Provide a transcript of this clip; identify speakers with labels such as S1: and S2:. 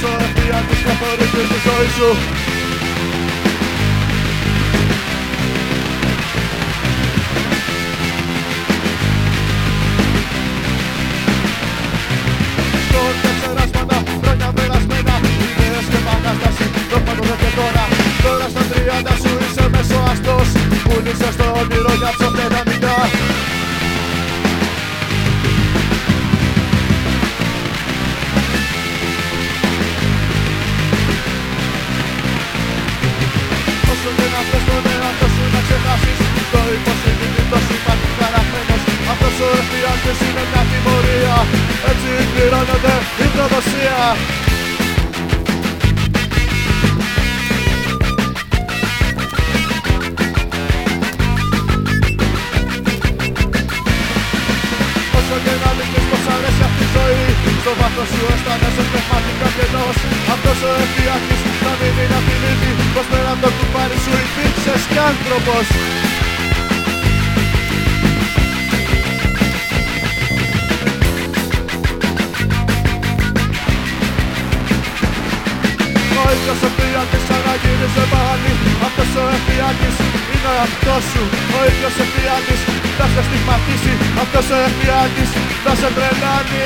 S1: Só a piada escapando de visões Έτσι πληρώνεται η προδοσία. Όσο και να δείχνεις πως αρέσει αυτή η ζωή Στο βάθος σου αισθάνεσαι πνευματικά κενός Αυτός ο εφιάλτης θα μείνει να θυμίζει Πως πέρα από το κουμπάρι σου υπήρξες κι άνθρωπος Ο ίδιος ο εφιάλτης αναγύριζε πάλι Αυτός ο εφιάλτης είναι ο εαυτός σου Ο ίδιος ο εφιάλτης θα σε στιγματίσει Αυτός ο εφιάλτης θα σε τρελάνει